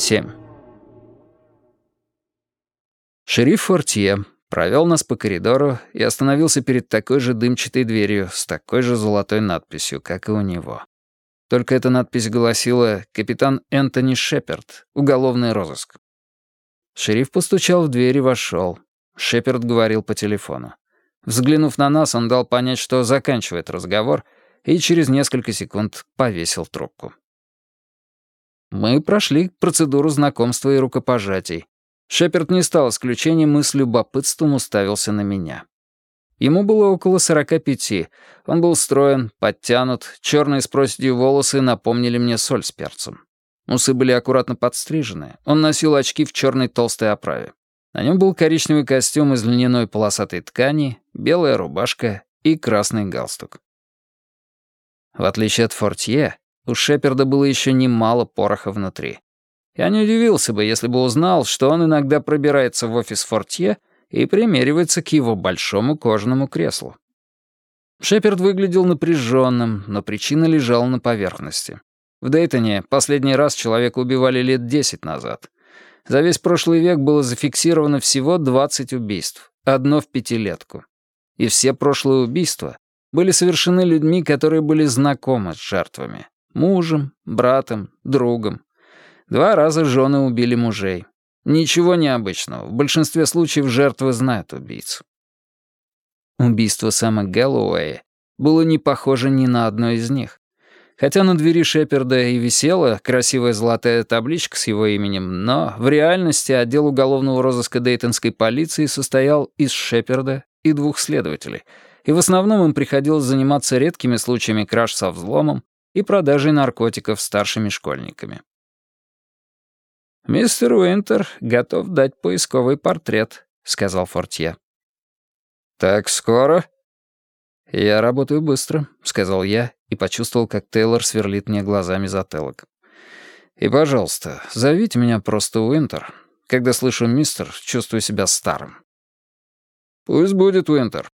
7. Шериф Фортье провел нас по коридору и остановился перед такой же дымчатой дверью с такой же золотой надписью, как и у него. Только эта надпись гласила «Капитан Энтони Шеперд. Уголовный розыск». Шериф постучал в дверь и вошел. Шеперд говорил по телефону. Взглянув на нас, он дал понять, что заканчивает разговор, и через несколько секунд повесил трубку. Мы прошли процедуру знакомства и рукопожатий. Шеперд не стал исключением и с любопытством уставился на меня. Ему было около сорока пяти. Он был строен, подтянут, черные с проседью волосы напомнили мне соль с перцем. Усы были аккуратно подстрижены. Он носил очки в черной толстой оправе. На нем был коричневый костюм из льняной полосатой ткани, белая рубашка и красный галстук. В отличие от Фортье, у Шеперда было еще немало пороха внутри. Я не удивился бы, если бы узнал, что он иногда пробирается в офис Фортье и примеривается к его большому кожаному креслу. Шеперд выглядел напряженным, но причина лежала на поверхности. В Дейтоне последний раз человека убивали лет десять назад. За весь прошлый век было зафиксировано всего 20 убийств, одно в пятилетку. И все прошлые убийства были совершены людьми, которые были знакомы с жертвами. Мужем, братом, другом. Два раза жены убили мужей. Ничего необычного. В большинстве случаев жертвы знают убийцу. Убийство Сэма Гэллоуэя было не похоже ни на одно из них. Хотя на двери Шеперда и висела красивая золотая табличка с его именем, но в реальности отдел уголовного розыска Дейтонской полиции состоял из Шеперда и двух следователей, и в основном им приходилось заниматься редкими случаями краж со взломом, и продажей наркотиков старшими школьниками. «Мистер Уинтер готов дать поисковый портрет», — сказал Фортье. «Так скоро?» «Я работаю быстро», — сказал я и почувствовал, как Тейлор сверлит мне глазами затылок. «И, пожалуйста, зовите меня просто Уинтер. Когда слышу «мистер», чувствую себя старым». «Пусть будет Уинтер.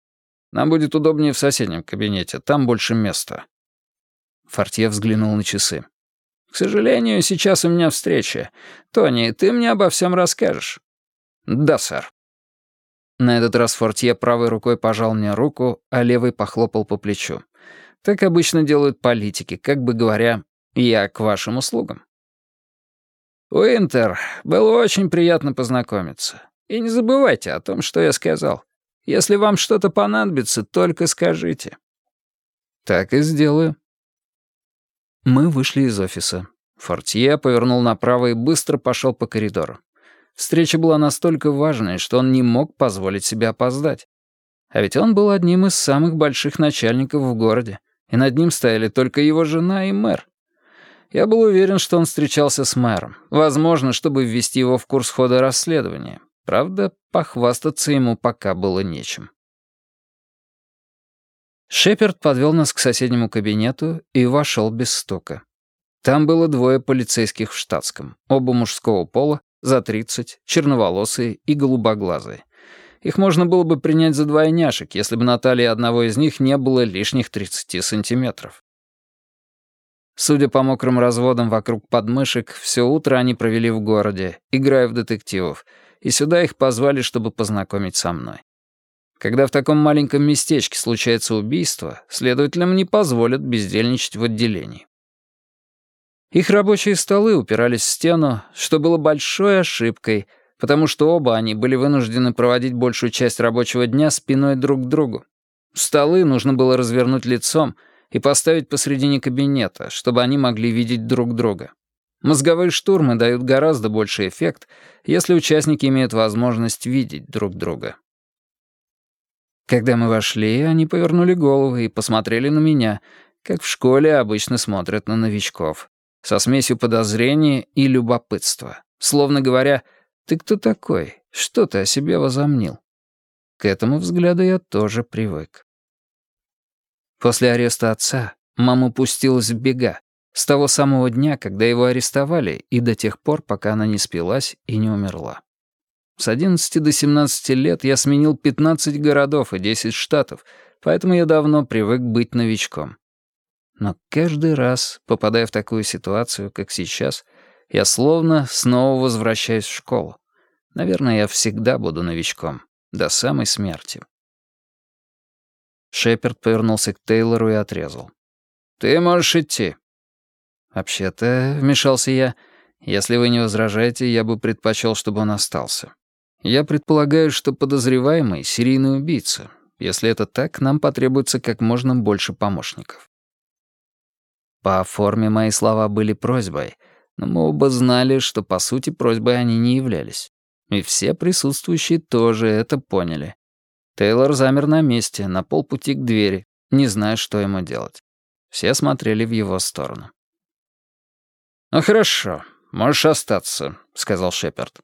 Нам будет удобнее в соседнем кабинете, там больше места. Фортье взглянул на часы. «К сожалению, сейчас у меня встреча. Тони, ты мне обо всем расскажешь?» «Да, сэр». На этот раз Фортье правой рукой пожал мне руку, а левой похлопал по плечу. Так обычно делают политики, как бы говоря, «я к вашим услугам». «Уинтер, было очень приятно познакомиться. И не забывайте о том, что я сказал. Если вам что-то понадобится, только скажите». «Так и сделаю», мы вышли из офиса. Фортье повернул направо и быстро пошел по коридору. Встреча была настолько важной, что он не мог позволить себе опоздать. А ведь он был одним из самых больших начальников в городе, и над ним стояли только его жена и мэр. Я был уверен, что он встречался с мэром, возможно, чтобы ввести его в курс хода расследования. Правда, похвастаться ему пока было нечем. Шеперд подвел нас к соседнему кабинету и вошел без стука. Там было двое полицейских в штатском, оба мужского пола, за тридцать, черноволосые и голубоглазые. Их можно было бы принять за двойняшек, если бы на талии одного из них не было лишних 30 сантиметров. Судя по мокрым разводам вокруг подмышек, все утро они провели в городе, играя в детективов, и сюда их позвали, чтобы познакомить со мной. Когда в таком маленьком местечке случается убийство, следователям не позволят бездельничать в отделении. Их рабочие столы упирались в стену, что было большой ошибкой, потому что оба они были вынуждены проводить большую часть рабочего дня спиной друг к другу. Столы нужно было развернуть лицом и поставить посредине кабинета, чтобы они могли видеть друг друга. Мозговые штурмы дают гораздо больший эффект, если участники имеют возможность видеть друг друга. Когда мы вошли, они повернули головы и посмотрели на меня, как в школе обычно смотрят на новичков, со смесью подозрения и любопытства, словно говоря, «Ты кто такой? Что ты о себе возомнил?» К этому взгляду я тоже привык. После ареста отца мама пустилась в бега, с того самого дня, когда его арестовали, и до тех пор, пока она не спилась и не умерла. С 11 до 17 лет я сменил 15 городов и 10 штатов, поэтому я давно привык быть новичком. Но каждый раз, попадая в такую ситуацию, как сейчас, Я словно снова возвращаюсь в школу. Наверное, я всегда буду новичком. До самой смерти. Шеперд повернулся к Тейлору и отрезал. «Ты можешь идти». «Вообще-то», — вмешался я, — «если вы не возражаете, я бы предпочел, чтобы он остался. Я предполагаю, что подозреваемый — серийный убийца. Если это так, нам потребуется как можно больше помощников». По форме мои слова были просьбой, но мы оба знали, что по сути просьбой они не являлись. И все присутствующие тоже это поняли. Тейлор замер на месте, на полпути к двери, не зная, что ему делать. Все смотрели в его сторону. «Ну хорошо, можешь остаться», — сказал Шепард.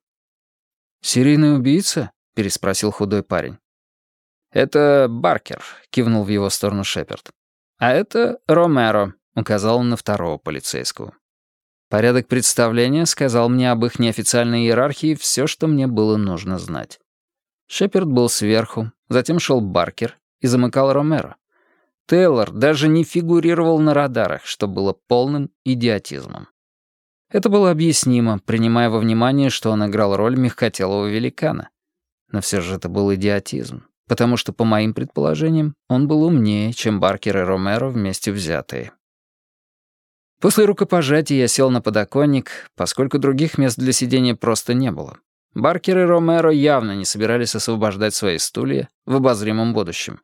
«Серийный убийца?» — переспросил худой парень. «Это Баркер», — кивнул в его сторону Шепард. «А это Ромеро», — указал он на второго полицейского. Порядок представления сказал мне об их неофициальной иерархии все, что мне было нужно знать. Шеперд был сверху, затем шел Баркер и замыкал Ромеро. Тейлор даже не фигурировал на радарах, что было полным идиотизмом. Это было объяснимо, принимая во внимание, что он играл роль мягкотелого великана. Но все же это был идиотизм, потому что, по моим предположениям, он был умнее, чем Баркер и Ромеро вместе взятые. После рукопожатия я сел на подоконник, поскольку других мест для сидения просто не было. Баркер и Ромеро явно не собирались освобождать свои стулья в обозримом будущем,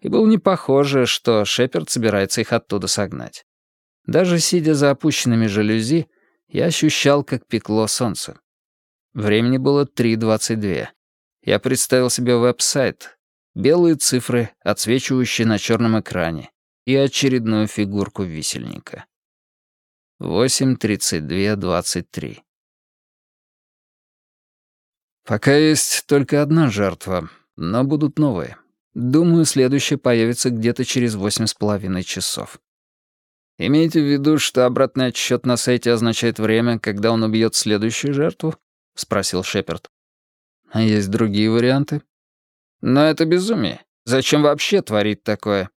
и было не похоже, что Шеперд собирается их оттуда согнать. Даже сидя за опущенными жалюзи, я ощущал, как пекло солнце. Времени было 3.22. Я представил себе веб-сайт, белые цифры, отсвечивающие на черном экране, и очередную фигурку висельника. 8.32.23. Пока есть только одна жертва, но будут новые. Думаю, следующая появится где-то через восемь с половиной часов. Имейте в виду, что обратный отсчет на сайте означает время, когда он убьет следующую жертву? спросил Шеперд. А есть другие варианты? Но это безумие. Зачем вообще творить такое?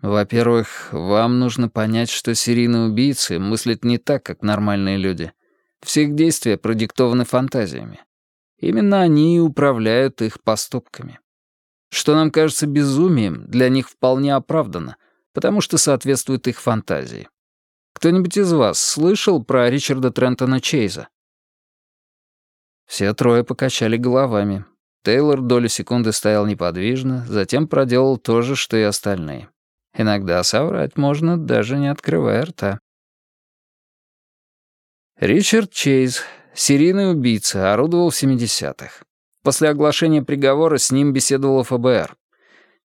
Во-первых, вам нужно понять, что серийные убийцы мыслят не так, как нормальные люди. Все их действия продиктованы фантазиями. Именно они и управляют их поступками. Что нам кажется безумием, для них вполне оправдано, потому что соответствует их фантазии. Кто-нибудь из вас слышал про Ричарда Трентона Чейза? Все трое покачали головами. Тейлор долю секунды стоял неподвижно, затем проделал то же, что и остальные. Иногда соврать можно, даже не открывая рта. Ричард Чейз, серийный убийца, орудовал в 70-х. После оглашения приговора с ним беседовала ФБР.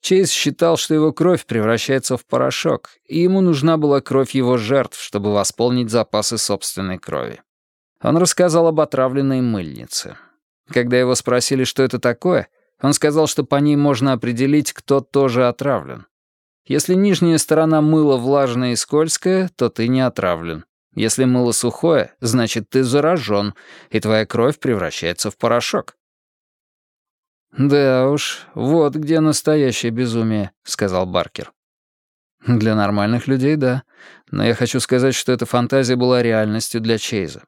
Чейз считал, что его кровь превращается в порошок, и ему нужна была кровь его жертв, чтобы восполнить запасы собственной крови. Он рассказал об отравленной мыльнице. Когда его спросили, что это такое, он сказал, что по ней можно определить, кто тоже отравлен. Если нижняя сторона мыла влажная и скользкая, то ты не отравлен. Если мыло сухое, значит, ты заражен, и твоя кровь превращается в порошок. «Да уж, вот где настоящее безумие», — сказал Баркер. «Для нормальных людей — да. Но я хочу сказать, что эта фантазия была реальностью для Чейза.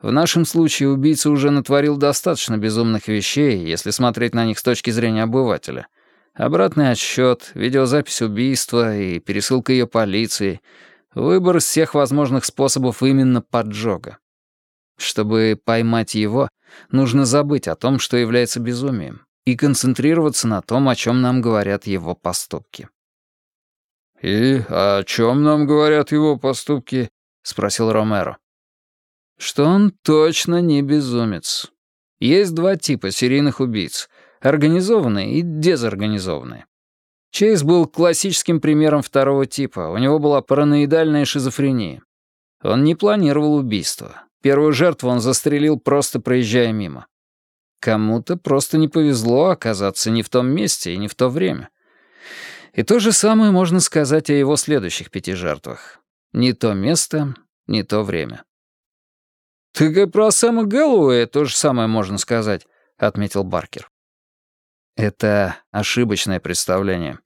В нашем случае убийца уже натворил достаточно безумных вещей, если смотреть на них с точки зрения обывателя — Обратный отсчет, видеозапись убийства и пересылка ее полиции. Выбор из всех возможных способов именно поджога. Чтобы поймать его, нужно забыть о том, что является безумием, и концентрироваться на том, о чем нам говорят его поступки. «И о чем нам говорят его поступки?» — спросил Ромеро. «Что он точно не безумец. Есть два типа серийных убийц — Организованные и дезорганизованные. Чейз был классическим примером второго типа. У него была параноидальная шизофрения. Он не планировал убийство. Первую жертву он застрелил, просто проезжая мимо. Кому-то просто не повезло оказаться не в том месте и не в то время. И то же самое можно сказать о его следующих пяти жертвах. Не то место, не то время. «Так и про Сэма Гэллоуэя то же самое можно сказать», — отметил Баркер. Это ошибочное представление.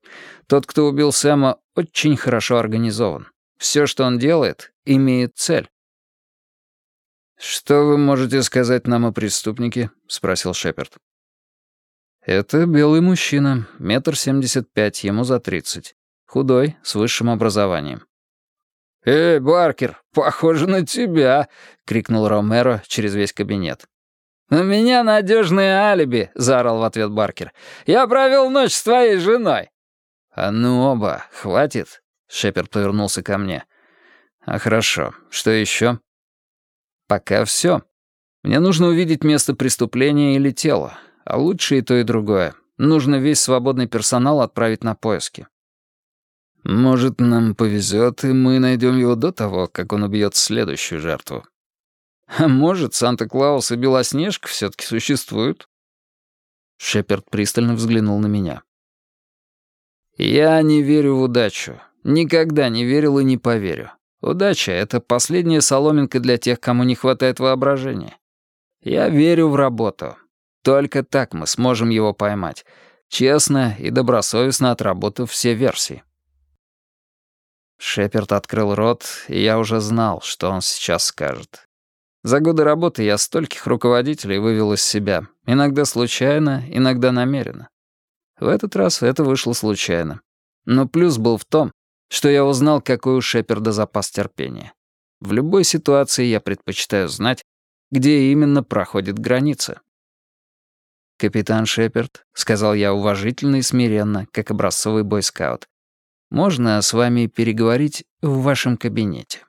Тот, кто убил Сэма, очень хорошо организован. Все, что он делает, имеет цель. «Что вы можете сказать нам о преступнике?» — спросил Шепард. «Это белый мужчина, метр семьдесят пять, ему за тридцать. Худой, с высшим образованием». «Эй, Баркер, похоже на тебя!» — крикнул Ромеро через весь кабинет. «У меня надежное алиби», — заорал в ответ Баркер. «Я провел ночь с твоей женой». «А ну оба, хватит», — Шеперд повернулся ко мне. «А хорошо, что еще?» «Пока все. Мне нужно увидеть место преступления или тело, а лучше и то, и другое. Нужно весь свободный персонал отправить на поиски». «Может, нам повезет, и мы найдем его до того, как он убьет следующую жертву», а может, Санта-Клаус и Белоснежка все-таки существуют?» Шеперд пристально взглянул на меня. «Я не верю в удачу. Никогда не верил и не поверю. Удача — это последняя соломинка для тех, кому не хватает воображения. Я верю в работу. Только так мы сможем его поймать, честно и добросовестно отработав все версии». Шеперд открыл рот, и я уже знал, что он сейчас скажет. За годы работы я стольких руководителей вывел из себя. Иногда случайно, иногда намеренно. В этот раз это вышло случайно. Но плюс был в том, что я узнал, какой у Шеперда запас терпения. В любой ситуации я предпочитаю знать, где именно проходит граница. «Капитан Шеперд», — сказал я уважительно и смиренно, как образцовый бойскаут, «можно с вами переговорить в вашем кабинете?»